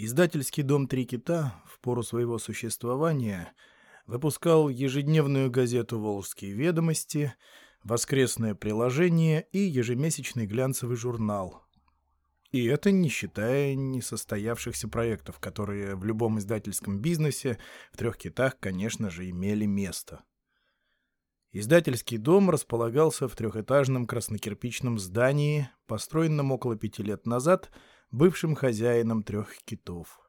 Издательский дом «Три кита» в пору своего существования выпускал ежедневную газету «Волжские ведомости», воскресное приложение и ежемесячный глянцевый журнал. И это не считая несостоявшихся проектов, которые в любом издательском бизнесе в трех китах, конечно же, имели место. Издательский дом располагался в трехэтажном краснокирпичном здании, построенном около пяти лет назад – бывшим хозяином трех китов.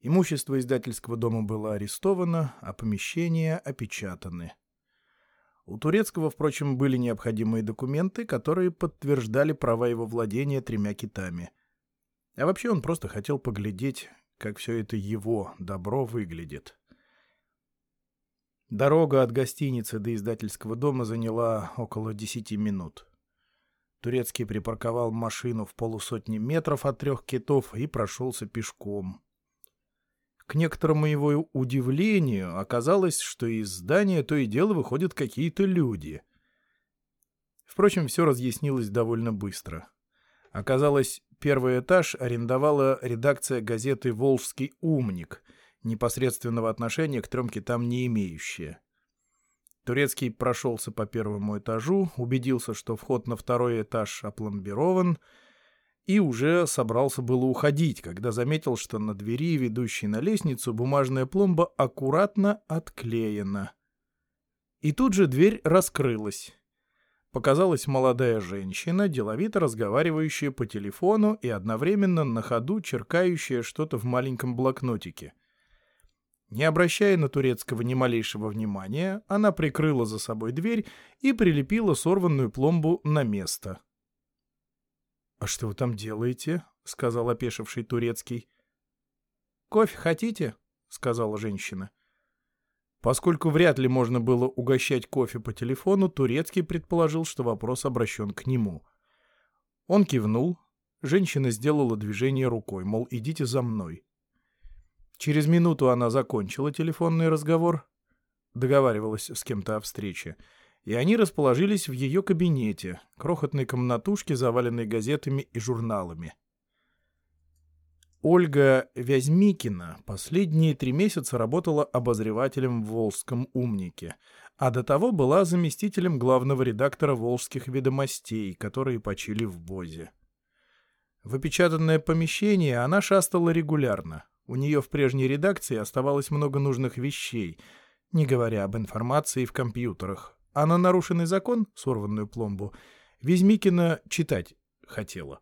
Имущество издательского дома было арестовано, а помещения опечатаны. У Турецкого, впрочем, были необходимые документы, которые подтверждали права его владения тремя китами. А вообще он просто хотел поглядеть, как все это его добро выглядит. Дорога от гостиницы до издательского дома заняла около десяти минут. Турецкий припарковал машину в полусотни метров от трех китов и прошелся пешком. К некоторому его удивлению оказалось, что из здания то и дело выходят какие-то люди. Впрочем, все разъяснилось довольно быстро. Оказалось, первый этаж арендовала редакция газеты «Волжский умник», непосредственного отношения к трем китам не имеющая. Турецкий прошелся по первому этажу, убедился, что вход на второй этаж опломбирован, и уже собрался было уходить, когда заметил, что на двери, ведущей на лестницу, бумажная пломба аккуратно отклеена. И тут же дверь раскрылась. Показалась молодая женщина, деловито разговаривающая по телефону и одновременно на ходу черкающая что-то в маленьком блокнотике — не обращая на турецкого ни малейшего внимания, она прикрыла за собой дверь и прилепила сорванную пломбу на место. — А что вы там делаете? — сказал опешивший турецкий. — Кофе хотите? — сказала женщина. Поскольку вряд ли можно было угощать кофе по телефону, турецкий предположил, что вопрос обращен к нему. Он кивнул. Женщина сделала движение рукой, мол, идите за мной. Через минуту она закончила телефонный разговор, договаривалась с кем-то о встрече, и они расположились в ее кабинете, крохотной комнатушке, заваленной газетами и журналами. Ольга Вязьмикина последние три месяца работала обозревателем в «Волжском умнике», а до того была заместителем главного редактора «Волжских ведомостей», которые почили в Бозе. В опечатанное помещение она шастала регулярно, у нее в прежней редакции оставалось много нужных вещей, не говоря об информации в компьютерах. А на нарушенный закон, сорванную пломбу, Везьмикина читать хотела.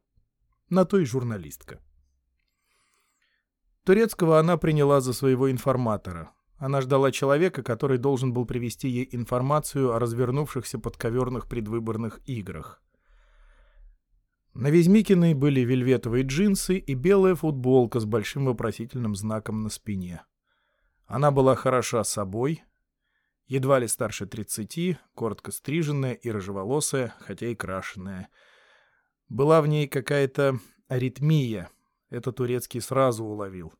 На то и журналистка. Турецкого она приняла за своего информатора. Она ждала человека, который должен был привести ей информацию о развернувшихся подковерных предвыборных играх. На Везьмикиной были вельветовые джинсы и белая футболка с большим вопросительным знаком на спине. Она была хороша собой, едва ли старше тридцати, коротко стриженная и рыжеволосая, хотя и крашеная. Была в ней какая-то аритмия, это турецкий сразу уловил.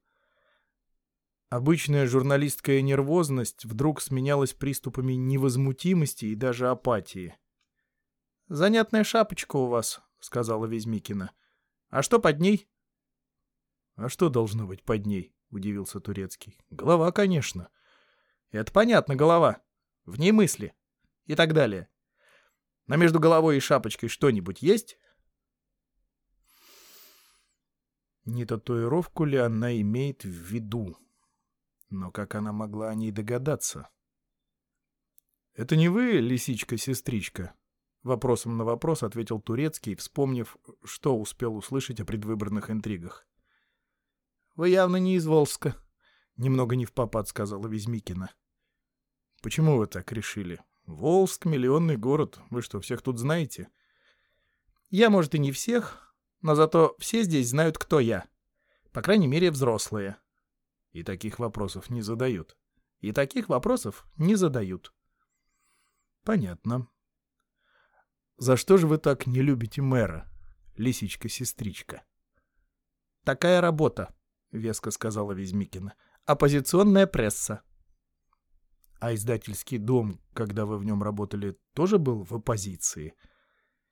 Обычная журналистская нервозность вдруг сменялась приступами невозмутимости и даже апатии. «Занятная шапочка у вас», — сказала Везьмикина. — А что под ней? — А что должно быть под ней? — удивился Турецкий. — Голова, конечно. — Это понятно, голова. В ней мысли. И так далее. Но между головой и шапочкой что-нибудь есть? Не татуировку ли она имеет в виду? Но как она могла о ней догадаться? — Это не вы, лисичка-сестричка? Вопросом на вопрос ответил Турецкий, вспомнив, что успел услышать о предвыборных интригах. «Вы явно не из Волска», — немного не в попад сказала Везьмикина. «Почему вы так решили? Волск — миллионный город. Вы что, всех тут знаете?» «Я, может, и не всех, но зато все здесь знают, кто я. По крайней мере, взрослые». «И таких вопросов не задают». «И таких вопросов не задают». «Понятно», за что же вы так не любите мэра, лисичка-сестричка? — Такая работа, — веско сказала Везьмикина. — Оппозиционная пресса. — А издательский дом, когда вы в нем работали, тоже был в оппозиции?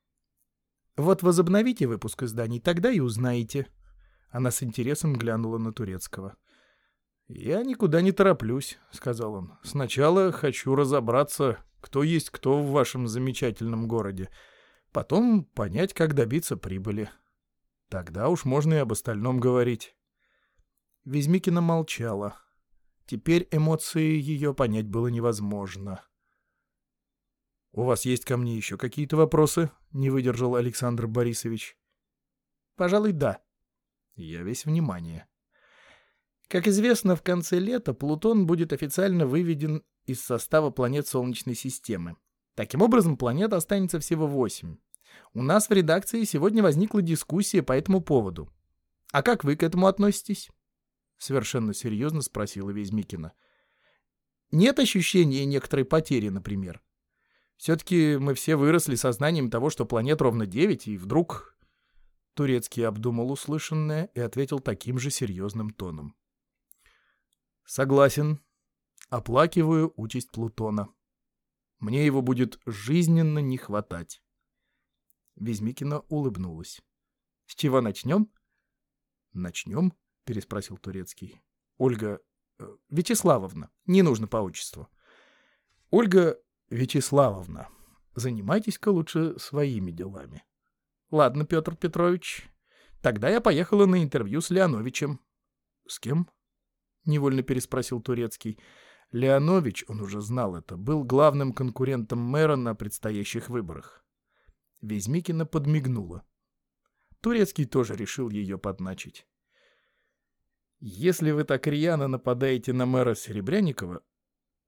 — Вот возобновите выпуск изданий, тогда и узнаете. Она с интересом глянула на Турецкого. «Я никуда не тороплюсь», — сказал он. «Сначала хочу разобраться, кто есть кто в вашем замечательном городе. Потом понять, как добиться прибыли. Тогда уж можно и об остальном говорить». Везмикина молчала. Теперь эмоции ее понять было невозможно. «У вас есть ко мне еще какие-то вопросы?» — не выдержал Александр Борисович. «Пожалуй, да. Я весь внимание». Как известно, в конце лета Плутон будет официально выведен из состава планет Солнечной системы. Таким образом, планет останется всего восемь. У нас в редакции сегодня возникла дискуссия по этому поводу. А как вы к этому относитесь? Совершенно серьезно спросила Везмикина. Нет ощущения некоторой потери, например? Все-таки мы все выросли сознанием того, что планет ровно девять, и вдруг... Турецкий обдумал услышанное и ответил таким же серьезным тоном. Согласен. Оплакиваю участь Плутона. Мне его будет жизненно не хватать. Везмикина улыбнулась. С чего начнем? Начнем? Переспросил Турецкий. Ольга э, Вячеславовна. Не нужно по отчеству. Ольга Вячеславовна, занимайтесь-ка лучше своими делами. Ладно, Петр Петрович. Тогда я поехала на интервью с Леоновичем. С кем? — невольно переспросил Турецкий. Леонович, он уже знал это, был главным конкурентом мэра на предстоящих выборах. Везмикина подмигнула. Турецкий тоже решил ее подначить. «Если вы так рьяно нападаете на мэра Серебряникова,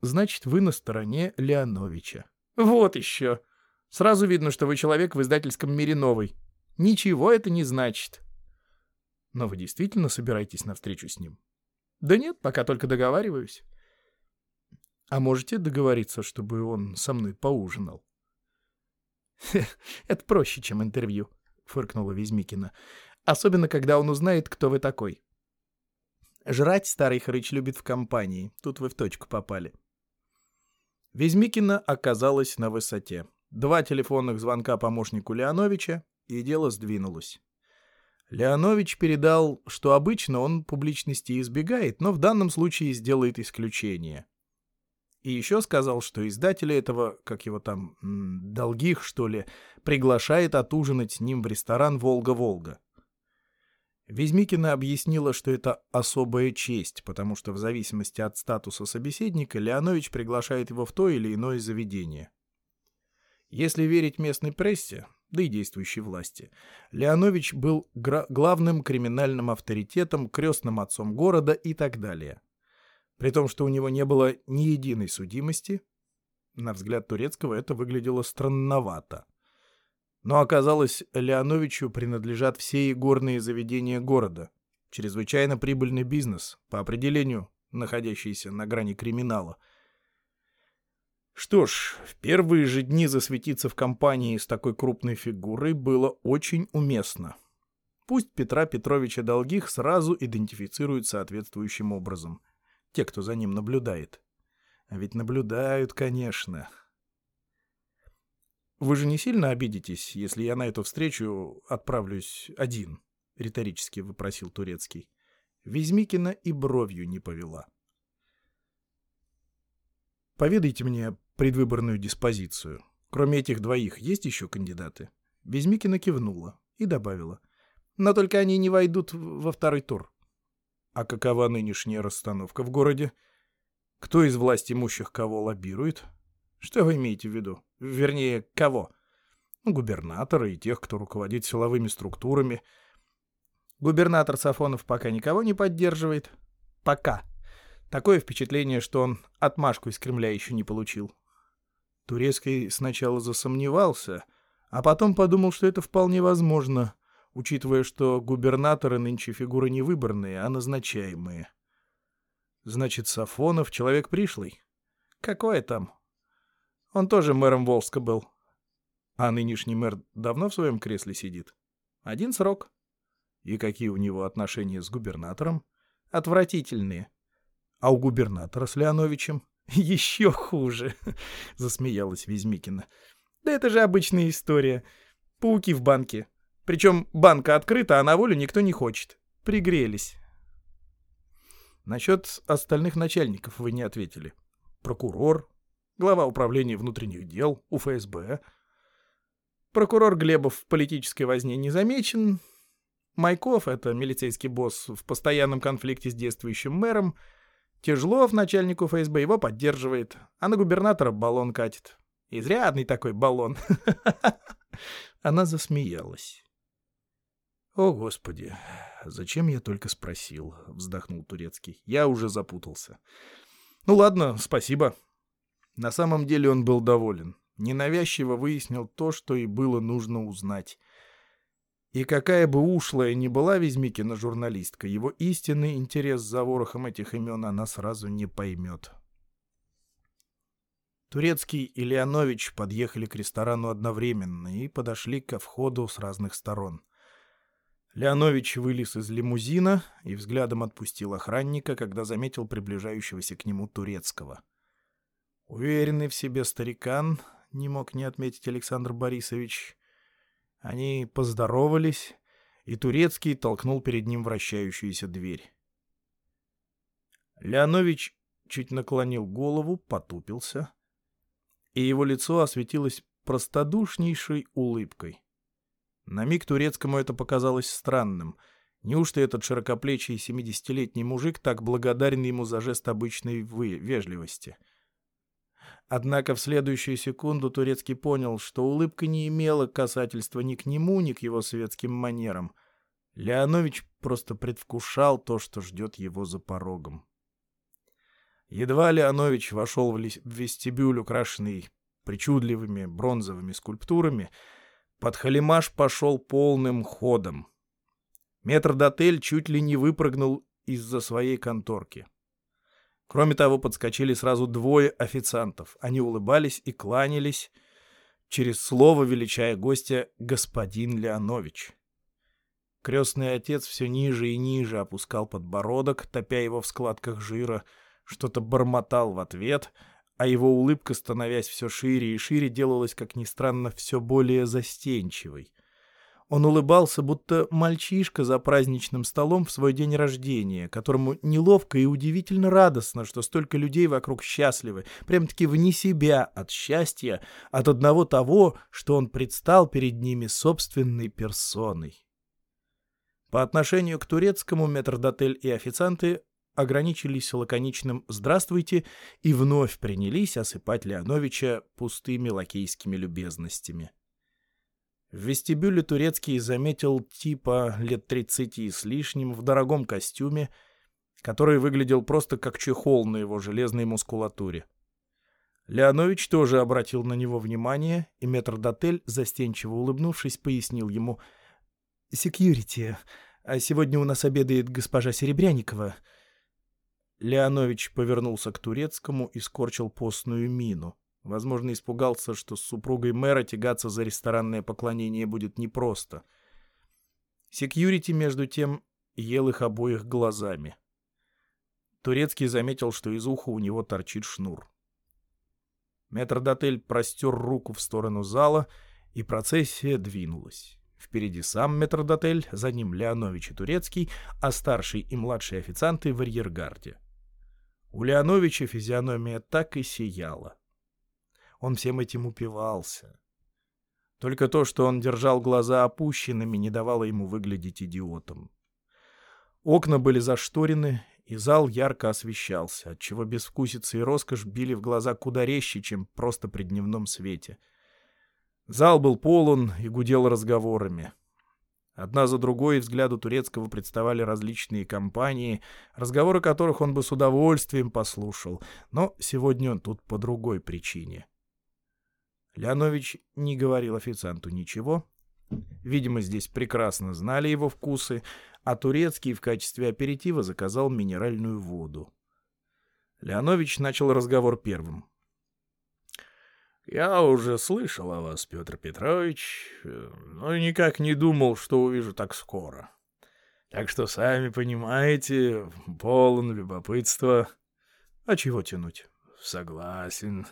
значит, вы на стороне Леоновича». «Вот еще! Сразу видно, что вы человек в издательском мире новый. Ничего это не значит». «Но вы действительно собираетесь на встречу с ним?» Да нет, пока только договариваюсь. А можете договориться, чтобы он со мной поужинал? Это проще, чем интервью, фыркнула Везмикина. Особенно, когда он узнает, кто вы такой. Жрать старый хрыч любит в компании. Тут вы в точку попали. Везмикина оказалась на высоте. Два телефонных звонка помощнику Леоновича, и дело сдвинулось. Леонович передал, что обычно он публичности избегает, но в данном случае сделает исключение. И еще сказал, что издателя этого, как его там, долгих, что ли, приглашает отужинать с ним в ресторан «Волга-Волга». Везмикина объяснила, что это особая честь, потому что в зависимости от статуса собеседника Леонович приглашает его в то или иное заведение. Если верить местной прессе, да и действующей власти. Леонович был главным криминальным авторитетом, крестным отцом города и так далее. При том, что у него не было ни единой судимости, на взгляд Турецкого это выглядело странновато. Но оказалось, Леоновичу принадлежат все игорные заведения города. Чрезвычайно прибыльный бизнес, по определению находящийся на грани криминала – что ж, в первые же дни засветиться в компании с такой крупной фигурой было очень уместно. Пусть Петра Петровича Долгих сразу идентифицируют соответствующим образом. Те, кто за ним наблюдает. А ведь наблюдают, конечно. «Вы же не сильно обидитесь, если я на эту встречу отправлюсь один?» — риторически выпросил Турецкий. Везмикина и бровью не повела. «Поведайте мне предвыборную диспозицию. Кроме этих двоих, есть еще кандидаты?» Безмикина кивнула и добавила. «Но только они не войдут во второй тур». «А какова нынешняя расстановка в городе? Кто из власть имущих кого лоббирует? Что вы имеете в виду? Вернее, кого? Ну, губернатора и тех, кто руководит силовыми структурами». «Губернатор Сафонов пока никого не поддерживает». «Пока», Такое впечатление, что он отмашку из Кремля еще не получил. Турецкий сначала засомневался, а потом подумал, что это вполне возможно, учитывая, что губернаторы нынче фигуры не выборные, а назначаемые. Значит, Сафонов — человек пришлый. Какое там? Он тоже мэром Волска был. А нынешний мэр давно в своем кресле сидит? Один срок. И какие у него отношения с губернатором? Отвратительные. А у губернатора с Леоновичем? Еще хуже, засмеялась Везмикина. Да это же обычная история. Пауки в банке. Причем банка открыта, а на волю никто не хочет. Пригрелись. Насчет остальных начальников вы не ответили. Прокурор, глава управления внутренних дел, УФСБ. Прокурор Глебов в политической возне не замечен. Майков — это милицейский босс в постоянном конфликте с действующим мэром. Тяжлов, начальник УФСБ, его поддерживает, а на губернатора баллон катит. Изрядный такой баллон. Она засмеялась. «О, Господи, зачем я только спросил?» — вздохнул Турецкий. «Я уже запутался». «Ну ладно, спасибо». На самом деле он был доволен. Ненавязчиво выяснил то, что и было нужно узнать. И какая бы ушлая ни была Везьмикина журналистка, его истинный интерес за ворохом этих имен она сразу не поймет. Турецкий и Леонович подъехали к ресторану одновременно и подошли ко входу с разных сторон — Леонович вылез из лимузина и взглядом отпустил охранника, когда заметил приближающегося к нему турецкого. Уверенный в себе старикан, не мог не отметить Александр Борисович. Они поздоровались, и турецкий толкнул перед ним вращающуюся дверь. Леонович чуть наклонил голову, потупился, и его лицо осветилось простодушнейшей улыбкой. На миг турецкому это показалось странным. Неужто этот широкоплечий семидесятилетний мужик так благодарен ему за жест обычной вежливости? Однако в следующую секунду Турецкий понял, что улыбка не имела касательства ни к нему, ни к его светским манерам. Леонович просто предвкушал то, что ждет его за порогом. Едва Леонович вошел в вестибюль, украшенный причудливыми бронзовыми скульптурами, Подхалимаш пошел полным ходом. Метрдотель чуть ли не выпрыгнул из-за своей конторки. Кроме того, подскочили сразу двое официантов. Они улыбались и кланялись, через слово величая гостя «господин Леонович». Крестный отец все ниже и ниже опускал подбородок, топя его в складках жира, что-то бормотал в ответ — а его улыбка, становясь все шире и шире, делалась, как ни странно, все более застенчивой. Он улыбался, будто мальчишка за праздничным столом в свой день рождения, которому неловко и удивительно радостно, что столько людей вокруг счастливы, прям-таки вне себя от счастья, от одного того, что он предстал перед ними собственной персоной. По отношению к турецкому метрдотель и официанты ограничились лаконичным «здравствуйте» и вновь принялись осыпать Леоновича пустыми лакейскими любезностями. В вестибюле турецкий заметил типа лет тридцати с лишним в дорогом костюме, который выглядел просто как чехол на его железной мускулатуре. Леонович тоже обратил на него внимание, и метрдотель, застенчиво улыбнувшись, пояснил ему «Секьюрити, а сегодня у нас обедает госпожа Серебряникова». Леонович повернулся к турецкому и скорчил постную мину. Возможно, испугался, что с супругой мэра тягаться за ресторанное поклонение будет непросто. Секьюрити, между тем, ел их обоих глазами. Турецкий заметил, что из уха у него торчит шнур. Метрдотель простер руку в сторону зала, и процессия двинулась. Впереди сам метрдотель, за ним Леонович и Турецкий, а старший и младший официанты в арьергарде. У Леоновича физиономия так и сияла. Он всем этим упивался. Только то, что он держал глаза опущенными, не давало ему выглядеть идиотом. Окна были зашторены, и зал ярко освещался, отчего безвкусица и роскошь били в глаза куда резче, чем просто при дневном свете. Зал был полон и гудел разговорами. Одна за другой взгляду турецкого представали различные компании, разговоры которых он бы с удовольствием послушал, но сегодня он тут по другой причине. Леонович не говорил официанту ничего. Видимо, здесь прекрасно знали его вкусы, а турецкий в качестве аперитива заказал минеральную воду. Леонович начал разговор первым. «Я уже слышал о вас, Петр Петрович, но никак не думал, что увижу так скоро. Так что, сами понимаете, полон любопытства. А чего тянуть? Согласен.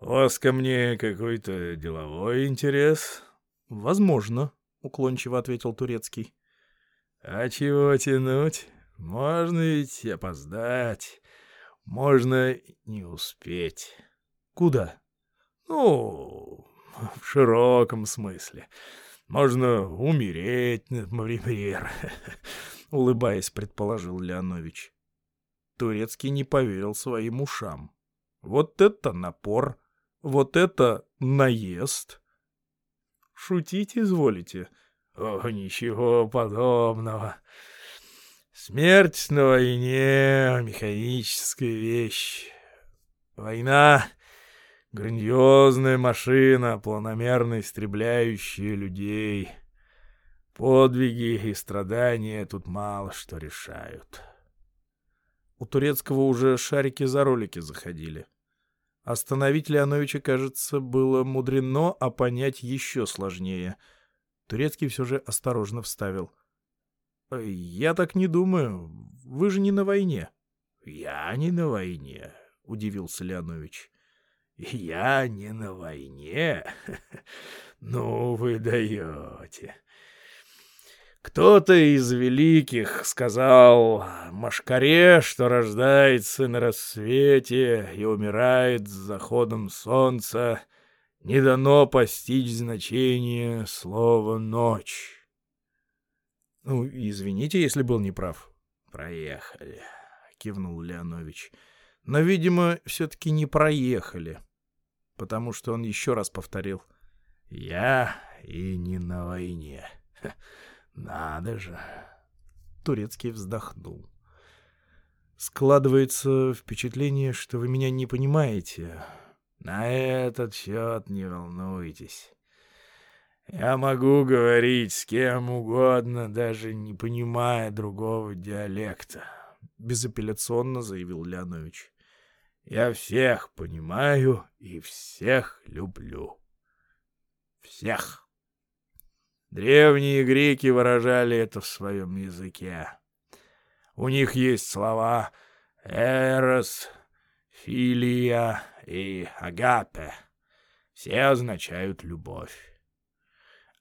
У вас ко мне какой-то деловой интерес?» «Возможно», — уклончиво ответил Турецкий. А чего тянуть? Можно ведь опоздать. Можно не успеть. Куда? Ну, в широком смысле. Можно умереть, например, — улыбаясь, предположил Леонович. Турецкий не поверил своим ушам. Вот это напор, вот это наезд. Шутить изволите? О, ничего подобного. Смерть на войне — механическая вещь. Война — грандиозная машина, планомерно истребляющая людей. Подвиги и страдания тут мало что решают. У Турецкого уже шарики за ролики заходили. Остановить Леоновича, кажется, было мудрено, а понять еще сложнее. Турецкий все же осторожно вставил. «Я так не думаю. Вы же не на войне». «Я не на войне», — удивился Леонович. «Я не на войне? Ну, вы даете. Кто-то из великих сказал Машкаре, что рождается на рассвете и умирает с заходом солнца, не дано постичь значение слова «ночь». «Ну, извините, если был неправ». «Проехали», — кивнул Леонович. «Но, видимо, все-таки не проехали, потому что он еще раз повторил. «Я и не на войне. Надо же». Турецкий вздохнул. «Складывается впечатление, что вы меня не понимаете». «На этот счет не волнуйтесь». Я могу говорить с кем угодно, даже не понимая другого диалекта, — безапелляционно заявил Леонович. Я всех понимаю и всех люблю. Всех. Древние греки выражали это в своем языке. У них есть слова «эрос», «филия» и «агапе». Все означают «любовь».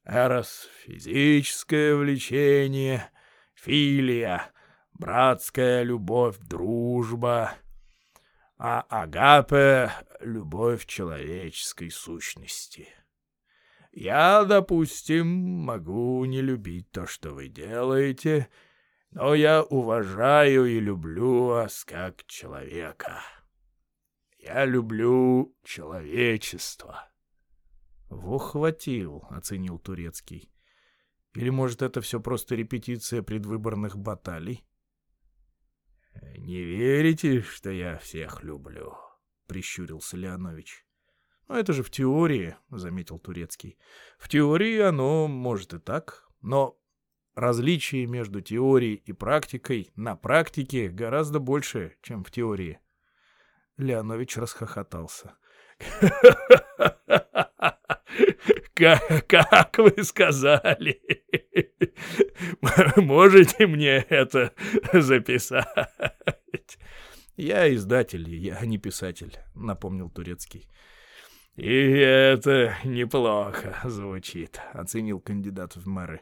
Эрос — физическое влечение, филия — братская любовь, дружба, а агапе — любовь человеческой сущности. Я, допустим, могу не любить то, что вы делаете, но я уважаю и люблю вас как человека. Я люблю человечество. «Во хватил», — оценил Турецкий. «Или, может, это все просто репетиция предвыборных баталий?» «Не верите, что я всех люблю?» — прищурился Леонович. «Ну, это же в теории», — заметил Турецкий. «В теории оно может и так, но различие между теорией и практикой на практике гораздо больше, чем в теории». Леонович расхохотался. Как, как вы сказали? Можете мне это записать? Я издатель, я не писатель, напомнил Турецкий. И это неплохо звучит, оценил кандидат в мэры.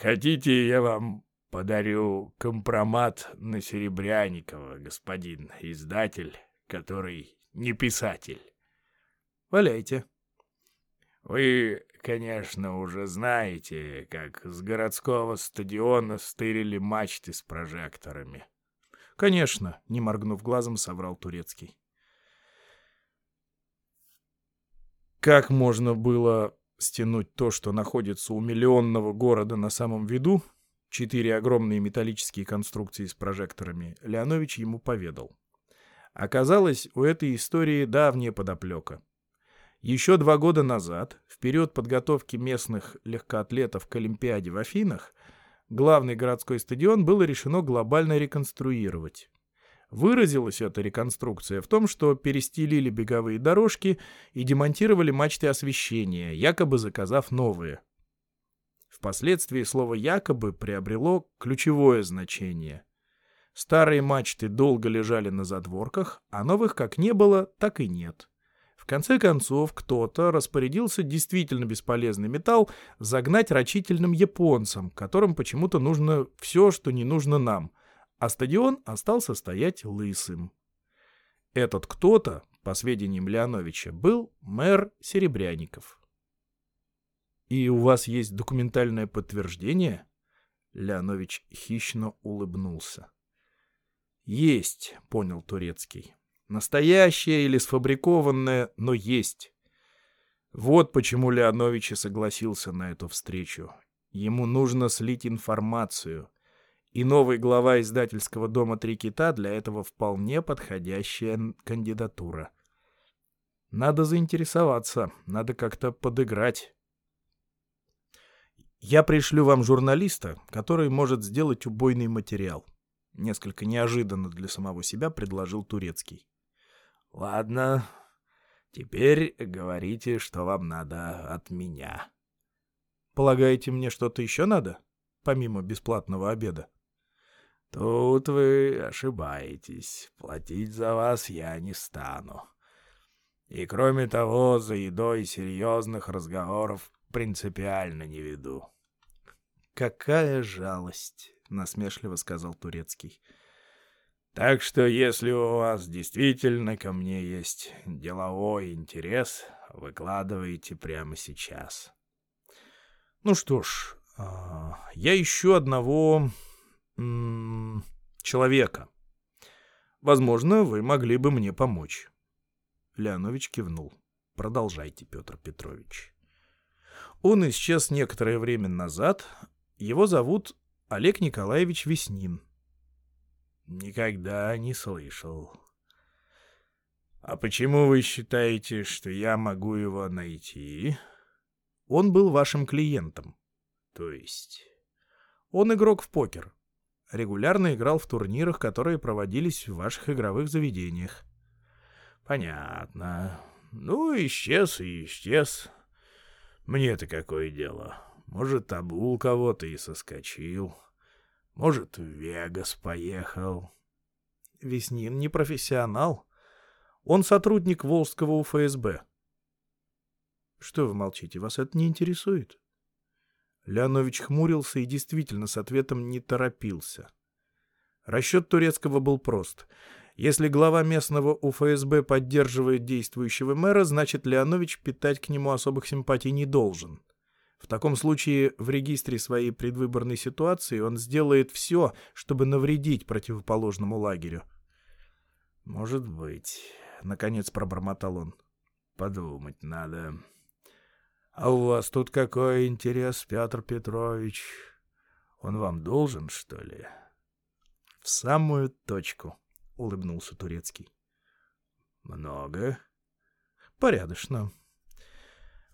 Хотите, я вам подарю компромат на Серебряникова, господин издатель, который не писатель. Валяйте. Вы, конечно, уже знаете, как с городского стадиона стырили мачты с прожекторами. Конечно, не моргнув глазом, соврал Турецкий. Как можно было стянуть то, что находится у миллионного города на самом виду, четыре огромные металлические конструкции с прожекторами, Леонович ему поведал. Оказалось, у этой истории давняя подоплека. Еще два года назад, в период подготовки местных легкоатлетов к Олимпиаде в Афинах, главный городской стадион было решено глобально реконструировать. Выразилась эта реконструкция в том, что перестелили беговые дорожки и демонтировали мачты освещения, якобы заказав новые. Впоследствии слово «якобы» приобрело ключевое значение. Старые мачты долго лежали на задворках, а новых как не было, так и нет конце концов, кто-то распорядился действительно бесполезный металл загнать рачительным японцам, которым почему-то нужно все, что не нужно нам, а стадион остался стоять лысым. Этот кто-то, по сведениям Леоновича, был мэр Серебряников. «И у вас есть документальное подтверждение?» Леонович хищно улыбнулся. «Есть», — понял Турецкий. «Настоящее или сфабрикованное, но есть». Вот почему Леонович и согласился на эту встречу. Ему нужно слить информацию. И новый глава издательского дома «Три кита» для этого вполне подходящая кандидатура. Надо заинтересоваться, надо как-то подыграть. Я пришлю вам журналиста, который может сделать убойный материал. Несколько неожиданно для самого себя предложил Турецкий. — Ладно, теперь говорите, что вам надо от меня. — Полагаете, мне что-то еще надо, помимо бесплатного обеда? — Тут вы ошибаетесь. Платить за вас я не стану. И кроме того, за едой серьезных разговоров принципиально не веду. — Какая жалость! — насмешливо сказал Турецкий. «Так что, если у вас действительно ко мне есть деловой интерес, выкладывайте прямо сейчас». «Ну что ж, а, я ищу одного человека. Возможно, вы могли бы мне помочь». Леонович кивнул. «Продолжайте, Петр Петрович». Он исчез некоторое время назад. Его зовут Олег Николаевич Веснин. Никогда не слышал. А почему вы считаете, что я могу его найти? Он был вашим клиентом. То есть? Он игрок в покер. Регулярно играл в турнирах, которые проводились в ваших игровых заведениях. Понятно. Ну, исчез и исчез. Мне-то какое дело? Может, обул кого-то и соскочил. Может, в Вегас поехал. Веснин не профессионал. Он сотрудник Волжского УФСБ. Что вы молчите, вас это не интересует? Леонович хмурился и действительно с ответом не торопился. Расчет турецкого был прост. Если глава местного УФСБ поддерживает действующего мэра, значит, Леонович питать к нему особых симпатий не должен. В таком случае в регистре своей предвыборной ситуации он сделает все, чтобы навредить противоположному лагерю. «Может быть», — наконец пробормотал он. «Подумать надо. А у вас тут какой интерес, Петр Петрович? Он вам должен, что ли?» «В самую точку», — улыбнулся Турецкий. «Много?» «Порядочно.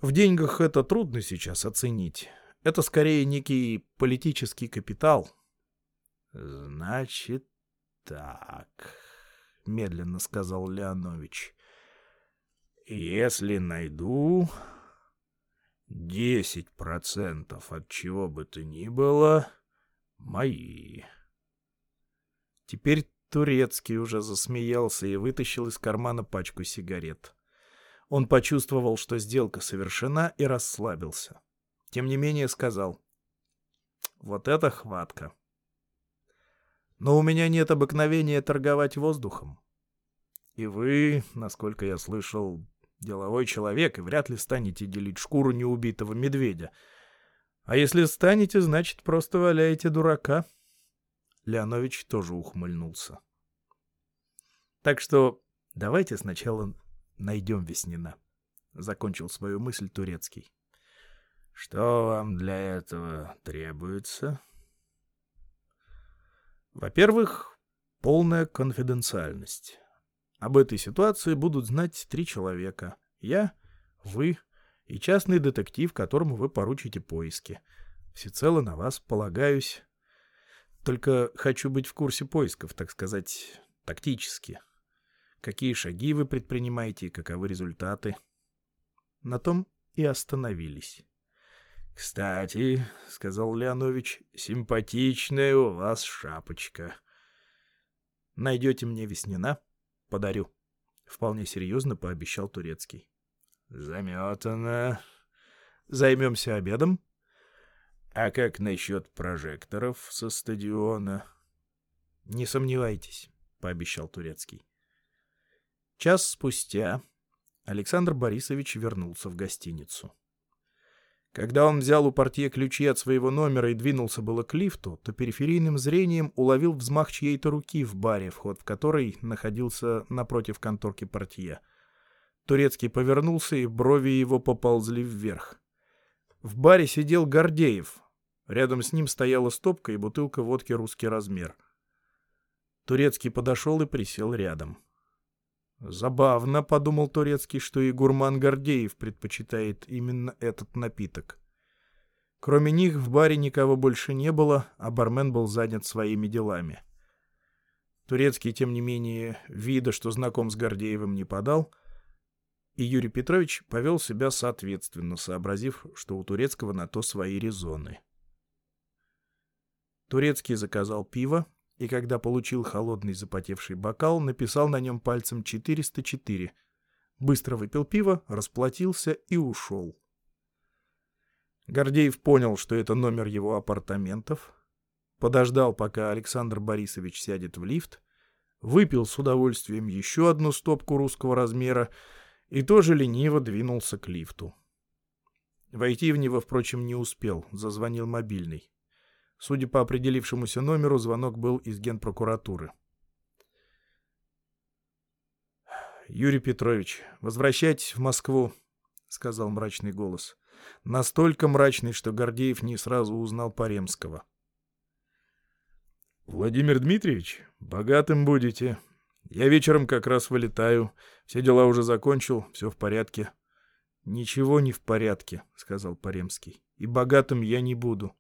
В деньгах это трудно сейчас оценить. Это скорее некий политический капитал. Значит так, медленно сказал Леонович. Если найду десять процентов от чего бы то ни было, мои. Теперь Турецкий уже засмеялся и вытащил из кармана пачку сигарет. Он почувствовал, что сделка совершена, и расслабился. Тем не менее сказал. «Вот это хватка!» «Но у меня нет обыкновения торговать воздухом. И вы, насколько я слышал, деловой человек, и вряд ли станете делить шкуру неубитого медведя. А если станете, значит, просто валяете дурака». Леонович тоже ухмыльнулся. «Так что давайте сначала найдем Веснина. Закончил свою мысль Турецкий. Что вам для этого требуется? Во-первых, полная конфиденциальность. Об этой ситуации будут знать три человека. Я, вы и частный детектив, которому вы поручите поиски. Всецело на вас полагаюсь. Только хочу быть в курсе поисков, так сказать, тактически. Какие шаги вы предпринимаете и каковы результаты? На том и остановились. — Кстати, — сказал Леонович, — симпатичная у вас шапочка. — Найдете мне Веснина? Подарю. — вполне серьезно пообещал Турецкий. Заметано. Займемся обедом? А как насчет прожекторов со стадиона? Не сомневайтесь, пообещал Турецкий. Час спустя Александр Борисович вернулся в гостиницу. Когда он взял у портье ключи от своего номера и двинулся было к лифту, то периферийным зрением уловил взмах чьей-то руки в баре, вход в который находился напротив конторки портье — Турецкий повернулся, и брови его поползли вверх. В баре сидел Гордеев. Рядом с ним стояла стопка и бутылка водки «Русский размер». Турецкий подошел и присел рядом. «Забавно», — подумал Турецкий, что и гурман Гордеев предпочитает именно этот напиток. Кроме них в баре никого больше не было, а бармен был занят своими делами. Турецкий, тем не менее, вида, что знаком с Гордеевым, не подал — и Юрий Петрович повел себя соответственно, сообразив, что у Турецкого на то свои резоны. Турецкий заказал пиво, и когда получил холодный запотевший бокал, написал на нем пальцем 404. Быстро выпил пиво, расплатился и ушел. Гордеев понял, что это номер его апартаментов, подождал, пока Александр Борисович сядет в лифт, выпил с удовольствием еще одну стопку русского размера и тоже лениво двинулся к лифту. Войти в него, впрочем, не успел, зазвонил мобильный. Судя по определившемуся номеру, звонок был из генпрокуратуры. «Юрий Петрович, возвращайтесь в Москву», — сказал мрачный голос. Настолько мрачный, что Гордеев не сразу узнал Паремского. «Владимир Дмитриевич, богатым будете», я вечером как раз вылетаю. Все дела уже закончил, все в порядке. — Ничего не в порядке, — сказал Паремский. — И богатым я не буду.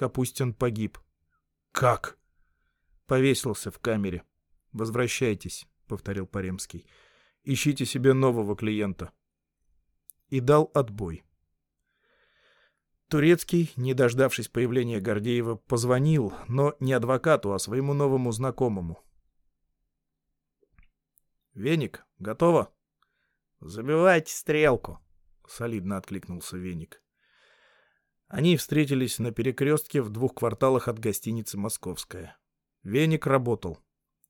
Капустин погиб. — Как? — Повесился в камере. — Возвращайтесь, — повторил Паремский. — Ищите себе нового клиента. И дал отбой. Турецкий, не дождавшись появления Гордеева, позвонил, но не адвокату, а своему новому знакомому — Веник, готово? Забивайте стрелку, солидно откликнулся Веник. Они встретились на перекрестке в двух кварталах от гостиницы «Московская». Веник работал.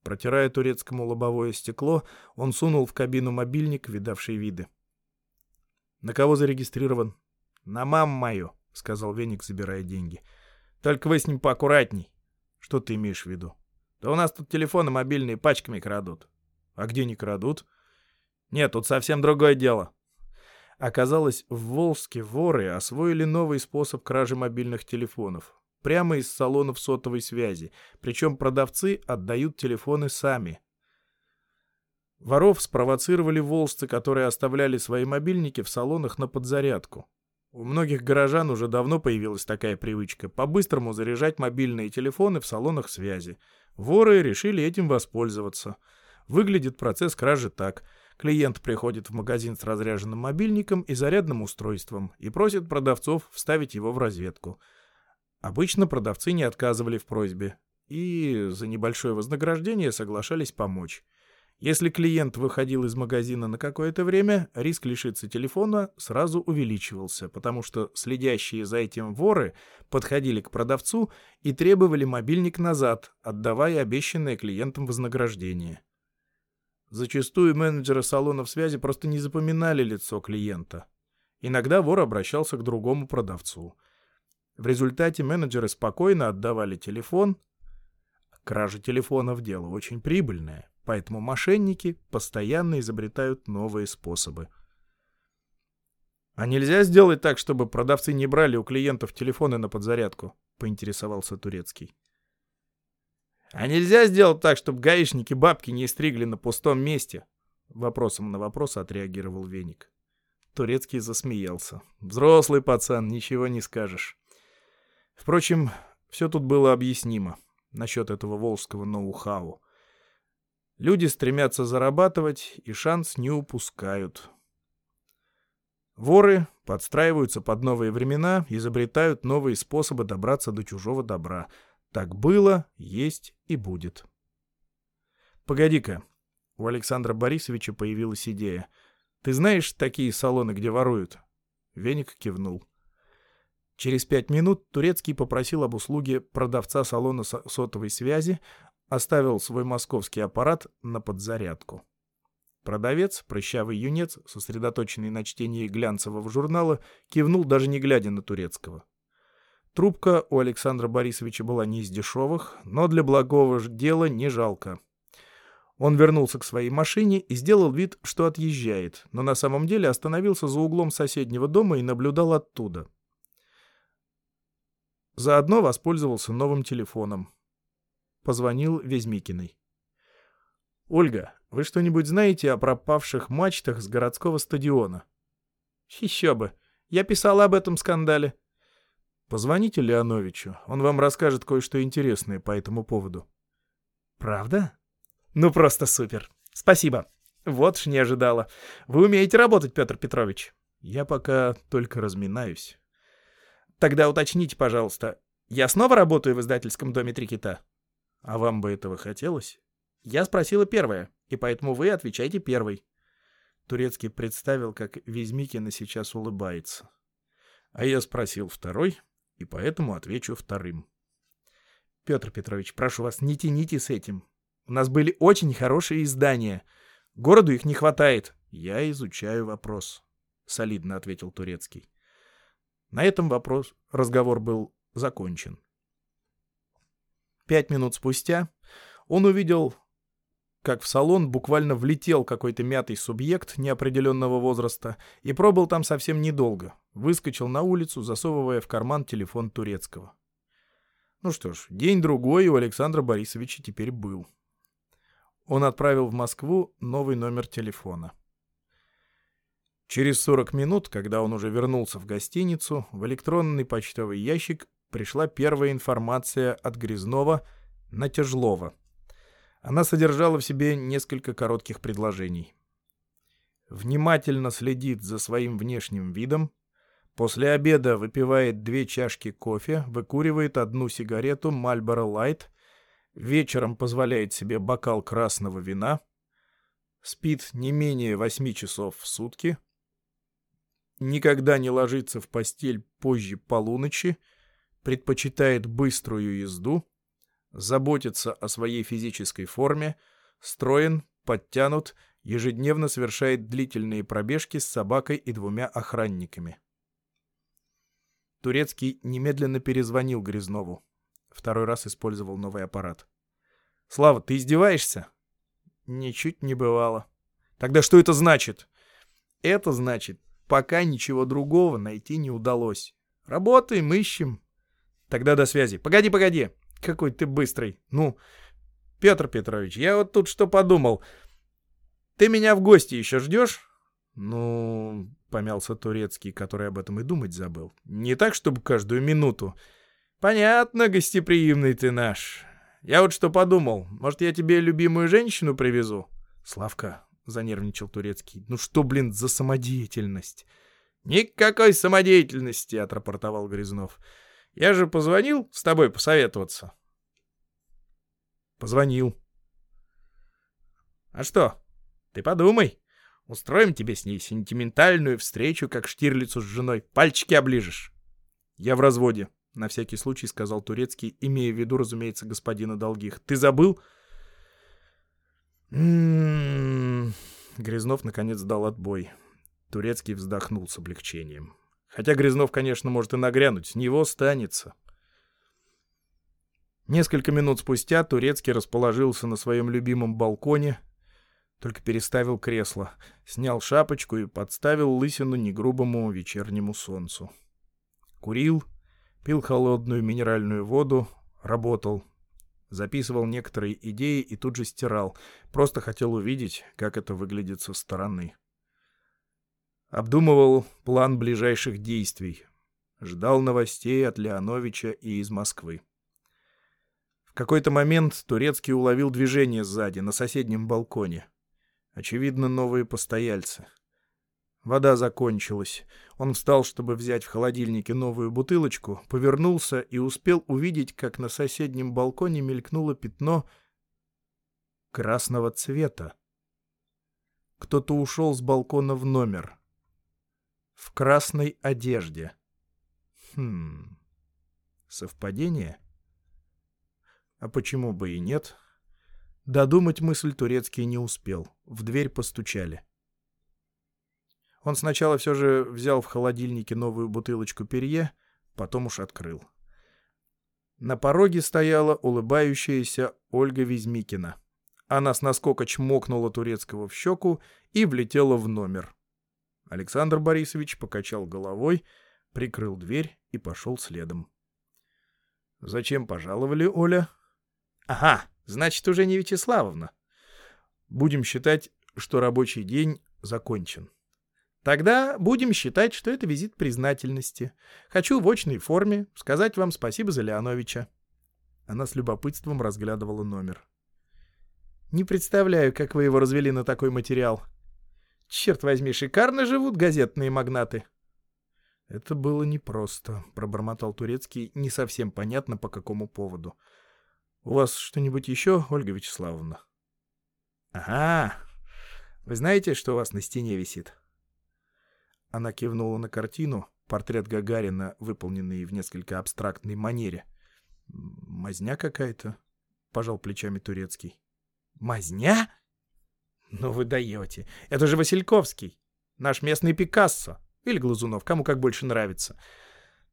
Протирая турецкому лобовое стекло, он сунул в кабину мобильник, видавший виды. «На кого зарегистрирован?» «На маму мою», — сказал Веник, забирая деньги. «Только вы с ним поаккуратней». «Что ты имеешь в виду?» «Да у нас тут телефоны мобильные пачками крадут. А где не крадут? Нет, тут совсем другое дело. Оказалось, в Волжске воры освоили новый способ кражи мобильных телефонов. Прямо из салонов сотовой связи. Причем продавцы отдают телефоны сами. Воров спровоцировали волжцы, которые оставляли свои мобильники в салонах на подзарядку. У многих горожан уже давно появилась такая привычка по-быстрому заряжать мобильные телефоны в салонах связи. Воры решили этим воспользоваться – Выглядит процесс кражи так. Клиент приходит в магазин с разряженным мобильником и зарядным устройством и просит продавцов вставить его в розетку. Обычно продавцы не отказывали в просьбе и за небольшое вознаграждение соглашались помочь. Если клиент выходил из магазина на какое-то время, риск лишиться телефона сразу увеличивался, потому что следящие за этим воры подходили к продавцу и требовали мобильник назад, отдавая обещанное клиентам вознаграждение. Зачастую менеджеры салонов связи просто не запоминали лицо клиента. Иногда вор обращался к другому продавцу. В результате менеджеры спокойно отдавали телефон. Кража телефонов – дело очень прибыльное, поэтому мошенники постоянно изобретают новые способы. «А нельзя сделать так, чтобы продавцы не брали у клиентов телефоны на подзарядку?» – поинтересовался Турецкий. А нельзя сделать так, чтобы гаишники бабки не стригли на пустом месте? Вопросом на вопрос отреагировал Веник. Турецкий засмеялся. Взрослый пацан, ничего не скажешь. Впрочем, все тут было объяснимо насчет этого волжского ноу-хау. Люди стремятся зарабатывать и шанс не упускают. Воры подстраиваются под новые времена, изобретают новые способы добраться до чужого добра — так было, есть и будет. Погоди-ка. У Александра Борисовича появилась идея. «Ты знаешь такие салоны, где воруют?» Веник кивнул. Через пять минут Турецкий попросил об услуге продавца салона сотовой связи, оставил свой московский аппарат на подзарядку. Продавец, прыщавый юнец, сосредоточенный на чтении глянцевого журнала, кивнул, даже не глядя на Турецкого. Трубка у Александра Борисовича была не из дешевых, но для благого дела не жалко. Он вернулся к своей машине и сделал вид, что отъезжает, но на самом деле остановился за углом соседнего дома и наблюдал оттуда. Заодно воспользовался новым телефоном. Позвонил Везмикиной. «Ольга, вы что-нибудь знаете о пропавших мачтах с городского стадиона?» «Еще бы. Я писала об этом скандале». «Позвоните Леоновичу. Он вам расскажет кое-что интересное по этому поводу». «Правда?» Ну, просто супер. Спасибо. Вот ж не ожидала. Вы умеете работать, Петр Петрович. Я пока только разминаюсь. Тогда уточните, пожалуйста. Я снова работаю в издательском доме «Три кита»? А вам бы этого хотелось? Я спросила первое, и поэтому вы отвечаете первый. Турецкий представил, как Везмикина сейчас улыбается. А я спросил второй, и поэтому отвечу вторым. Петр Петрович, прошу вас, не тяните с этим. У нас были очень хорошие издания. Городу их не хватает. Я изучаю вопрос, солидно ответил Турецкий. На этом вопрос, разговор был закончен. Пять минут спустя он увидел, как в салон буквально влетел какой-то мятый субъект неопределенного возраста и пробыл там совсем недолго. Выскочил на улицу, засовывая в карман телефон турецкого. Ну что ж, день-другой у Александра Борисовича теперь был. Он отправил в Москву новый номер телефона. Через 40 минут, когда он уже вернулся в гостиницу, в электронный почтовый ящик пришла первая информация от Грязнова на Тяжлова. Она содержала в себе несколько коротких предложений. Внимательно следит за своим внешним видом, после обеда выпивает две чашки кофе, выкуривает одну сигарету Marlboro Light вечером позволяет себе бокал красного вина, спит не менее восьми часов в сутки, никогда не ложится в постель позже полуночи, предпочитает быструю езду, заботится о своей физической форме, строен, подтянут, ежедневно совершает длительные пробежки с собакой и двумя охранниками. Турецкий немедленно перезвонил Грязнову. Второй раз использовал новый аппарат. «Слава, ты издеваешься?» «Ничуть не бывало». «Тогда что это значит?» «Это значит, пока ничего другого найти не удалось. Работаем, ищем». «Тогда до связи». «Погоди, погоди. Какой ты быстрый. Ну, Петр Петрович, я вот тут что подумал. Ты меня в гости еще ждешь?» «Ну...» — помялся Турецкий, который об этом и думать забыл. «Не так, чтобы каждую минуту...» «Понятно, гостеприимный ты наш. Я вот что подумал, может, я тебе любимую женщину привезу?» «Славка», — занервничал Турецкий, — «ну что, блин, за самодеятельность?» «Никакой самодеятельности», — отрапортовал Грязнов. «Я же позвонил с тобой посоветоваться». «Позвонил». «А что? Ты подумай. Устроим тебе с ней сентиментальную встречу, как Штирлицу с женой. Пальчики оближешь». «Я в разводе», — на всякий случай сказал Турецкий, имея в виду, разумеется, господина Долгих. «Ты забыл?» «М-м-м...» Грязнов, наконец, дал отбой. Турецкий вздохнул с облегчением. Хотя Грязнов, конечно, может и нагрянуть, с него станется. Несколько минут спустя Турецкий расположился на своем любимом балконе, только переставил кресло, снял шапочку и подставил лысину негрубому вечернему солнцу. Курил, Пил холодную минеральную воду, работал. Записывал некоторые идеи и тут же стирал. Просто хотел увидеть, как это выглядит со стороны. Обдумывал план ближайших действий. Ждал новостей от Леоновича и из Москвы. В какой-то момент Турецкий уловил движение сзади, на соседнем балконе. Очевидно, новые постояльцы. Вода закончилась. Он встал, чтобы взять в холодильнике новую бутылочку, повернулся и успел увидеть, как на соседнем балконе мелькнуло пятно красного цвета. Кто-то ушел с балкона в номер. В красной одежде. Хм... Совпадение? А почему бы и нет? Додумать мысль турецкий не успел. В дверь постучали. Он сначала все же взял в холодильнике новую бутылочку перье, потом уж открыл. На пороге стояла улыбающаяся Ольга Везмикина. Она с наскока чмокнула турецкого в щеку и влетела в номер. Александр Борисович покачал головой, прикрыл дверь и пошел следом. «Зачем пожаловали, Оля?» «Ага, значит, уже не Вячеславовна. Будем считать, что рабочий день закончен». Тогда будем считать, что это визит признательности. Хочу в очной форме сказать вам спасибо за Леоновича. Она с любопытством разглядывала номер. Не представляю, как вы его развели на такой материал. Черт возьми, шикарно живут газетные магнаты. Это было непросто, пробормотал Турецкий, не совсем понятно по какому поводу. У вас что-нибудь еще, Ольга Вячеславовна? Ага. Вы знаете, что у вас на стене висит? Она кивнула на картину, портрет Гагарина, выполненный в несколько абстрактной манере. «Мазня какая-то», — пожал плечами Турецкий. «Мазня? Ну вы даете. Это же Васильковский, наш местный Пикассо. Или Глазунов, кому как больше нравится.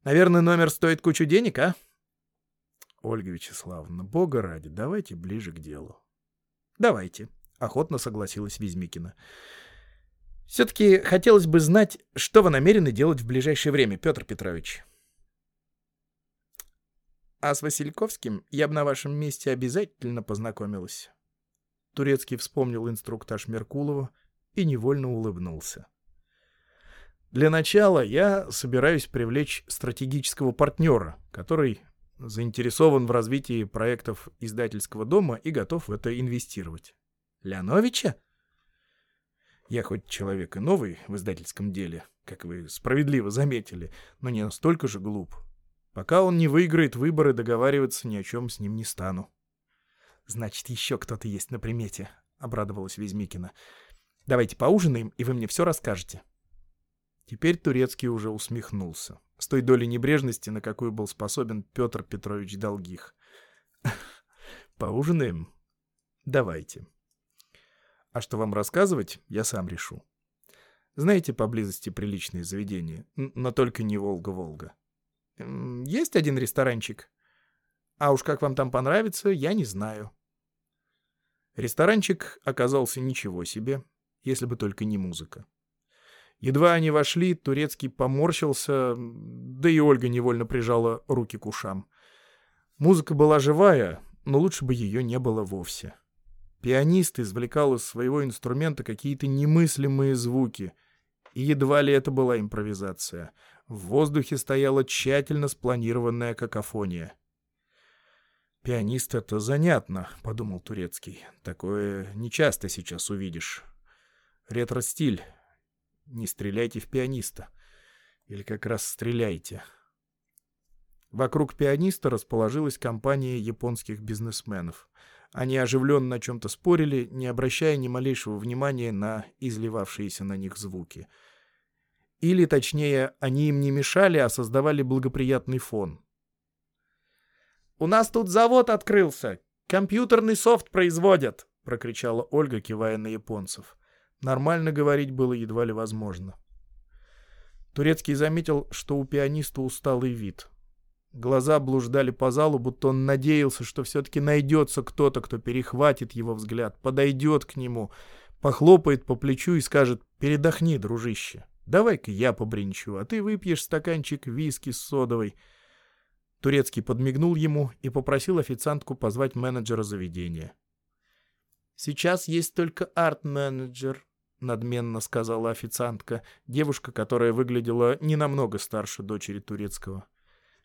Наверное, номер стоит кучу денег, а?» «Ольга Вячеславовна, бога ради, давайте ближе к делу». «Давайте», — охотно согласилась Визмикина. Все-таки хотелось бы знать, что вы намерены делать в ближайшее время, Петр Петрович. А с Васильковским я бы на вашем месте обязательно познакомилась. Турецкий вспомнил инструктаж Меркулова и невольно улыбнулся. Для начала я собираюсь привлечь стратегического партнера, который заинтересован в развитии проектов издательского дома и готов в это инвестировать. Леоновича? Я хоть человек и новый в издательском деле, как вы справедливо заметили, но не настолько же глуп. Пока он не выиграет выборы, договариваться ни о чем с ним не стану. — Значит, еще кто-то есть на примете, — обрадовалась Везмикина. — Давайте поужинаем, и вы мне все расскажете. Теперь Турецкий уже усмехнулся. С той долей небрежности, на какую был способен Петр Петрович Долгих. — Поужинаем? Давайте. — а что вам рассказывать, я сам решу. Знаете поблизости приличные заведения, но только не Волга-Волга. Есть один ресторанчик. А уж как вам там понравится, я не знаю. Ресторанчик оказался ничего себе, если бы только не музыка. Едва они вошли, Турецкий поморщился, да и Ольга невольно прижала руки к ушам. Музыка была живая, но лучше бы ее не было вовсе. Пианист извлекал из своего инструмента какие-то немыслимые звуки, и едва ли это была импровизация. В воздухе стояла тщательно спланированная какофония. «Пианист — это занятно», — подумал Турецкий. «Такое нечасто сейчас увидишь. Ретро-стиль. Не стреляйте в пианиста. Или как раз стреляйте». Вокруг пианиста расположилась компания японских бизнесменов — они оживленно о чем-то спорили, не обращая ни малейшего внимания на изливавшиеся на них звуки. Или, точнее, они им не мешали, а создавали благоприятный фон. «У нас тут завод открылся! Компьютерный софт производят!» — прокричала Ольга, кивая на японцев. Нормально говорить было едва ли возможно. Турецкий заметил, что у пианиста усталый вид — Глаза блуждали по залу, будто он надеялся, что все-таки найдется кто-то, кто перехватит его взгляд, подойдет к нему, похлопает по плечу и скажет «Передохни, дружище, давай-ка я побринчу, а ты выпьешь стаканчик виски с содовой». Турецкий подмигнул ему и попросил официантку позвать менеджера заведения. «Сейчас есть только арт-менеджер», — надменно сказала официантка, девушка, которая выглядела не намного старше дочери турецкого.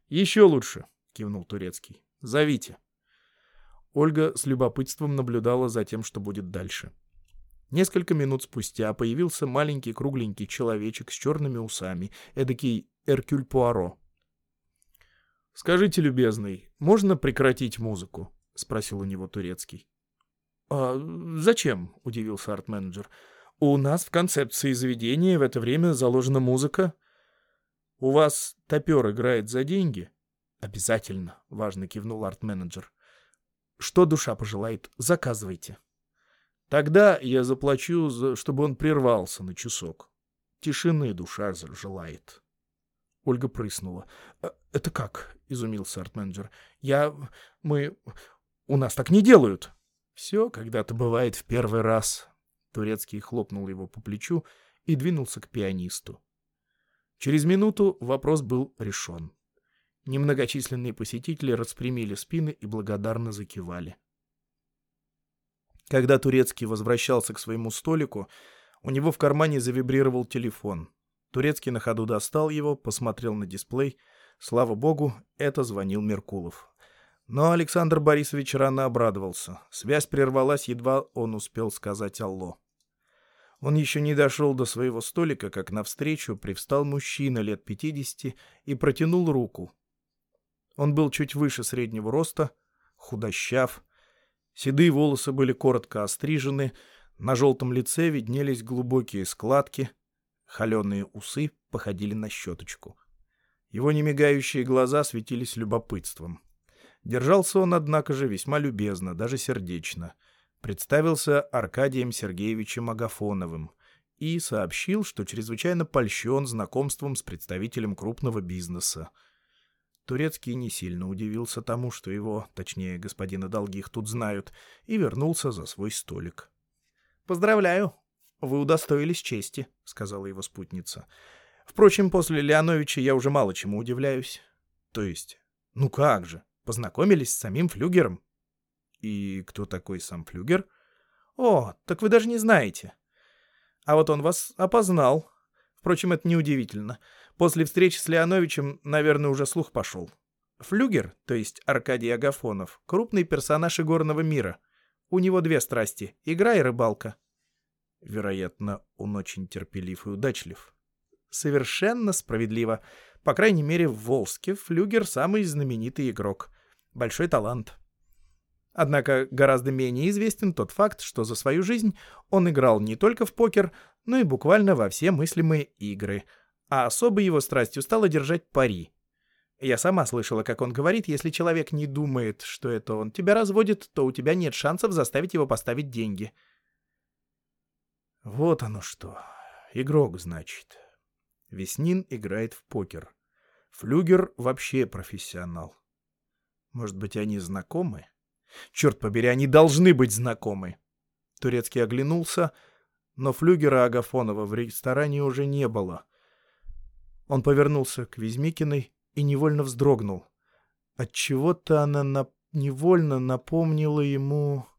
«Еще лучше», — кивнул Турецкий. «Зовите». Ольга с любопытством наблюдала за тем, что будет дальше. Несколько минут спустя появился маленький кругленький человечек с черными усами, эдакий Эркюль Пуаро. «Скажите, любезный, можно прекратить музыку?» — спросил у него Турецкий. «А зачем?» — удивился арт-менеджер. У нас в концепции заведения в это время заложена музыка. У вас топер играет за деньги? Обязательно, важно кивнул арт-менеджер. Что душа пожелает, заказывайте. Тогда я заплачу, за, чтобы он прервался на часок. Тишины душа желает. Ольга прыснула. «Э, «Это как?» — изумился арт-менеджер. «Я... мы... у нас так не делают». «Все когда-то бывает в первый раз», Турецкий хлопнул его по плечу и двинулся к пианисту. Через минуту вопрос был решен. Немногочисленные посетители распрямили спины и благодарно закивали. Когда Турецкий возвращался к своему столику, у него в кармане завибрировал телефон. Турецкий на ходу достал его, посмотрел на дисплей. Слава богу, это звонил Меркулов. Но Александр Борисович рано обрадовался. Связь прервалась, едва он успел сказать «Алло». Он еще не дошел до своего столика, как навстречу привстал мужчина лет пятидесяти и протянул руку. Он был чуть выше среднего роста, худощав. Седые волосы были коротко острижены, на желтом лице виднелись глубокие складки, холеные усы походили на щеточку. Его немигающие глаза светились любопытством. Держался он, однако же, весьма любезно, даже сердечно — представился Аркадием Сергеевичем Агафоновым и сообщил, что чрезвычайно польщен знакомством с представителем крупного бизнеса. Турецкий не сильно удивился тому, что его, точнее, господина Долгих тут знают, и вернулся за свой столик. «Поздравляю, вы удостоились чести», — сказала его спутница. «Впрочем, после Леоновича я уже мало чему удивляюсь». «То есть? Ну как же, познакомились с самим флюгером?» «И кто такой сам Флюгер?» «О, так вы даже не знаете. А вот он вас опознал. Впрочем, это неудивительно. После встречи с Леоновичем, наверное, уже слух пошел. Флюгер, то есть Аркадий Агафонов, крупный персонаж игорного мира. У него две страсти — игра и рыбалка». Вероятно, он очень терпелив и удачлив. Совершенно справедливо. По крайней мере, в Волске Флюгер самый знаменитый игрок. Большой талант. Однако гораздо менее известен тот факт, что за свою жизнь он играл не только в покер, но и буквально во все мыслимые игры. А особой его страстью стало держать пари. Я сама слышала, как он говорит, если человек не думает, что это он тебя разводит, то у тебя нет шансов заставить его поставить деньги. Вот оно что. Игрок, значит. Веснин играет в покер. Флюгер вообще профессионал. Может быть, они знакомы? Черт побери, они должны быть знакомы. Турецкий оглянулся, но флюгера Агафонова в ресторане уже не было. Он повернулся к Везмикиной и невольно вздрогнул. Отчего-то она на... невольно напомнила ему...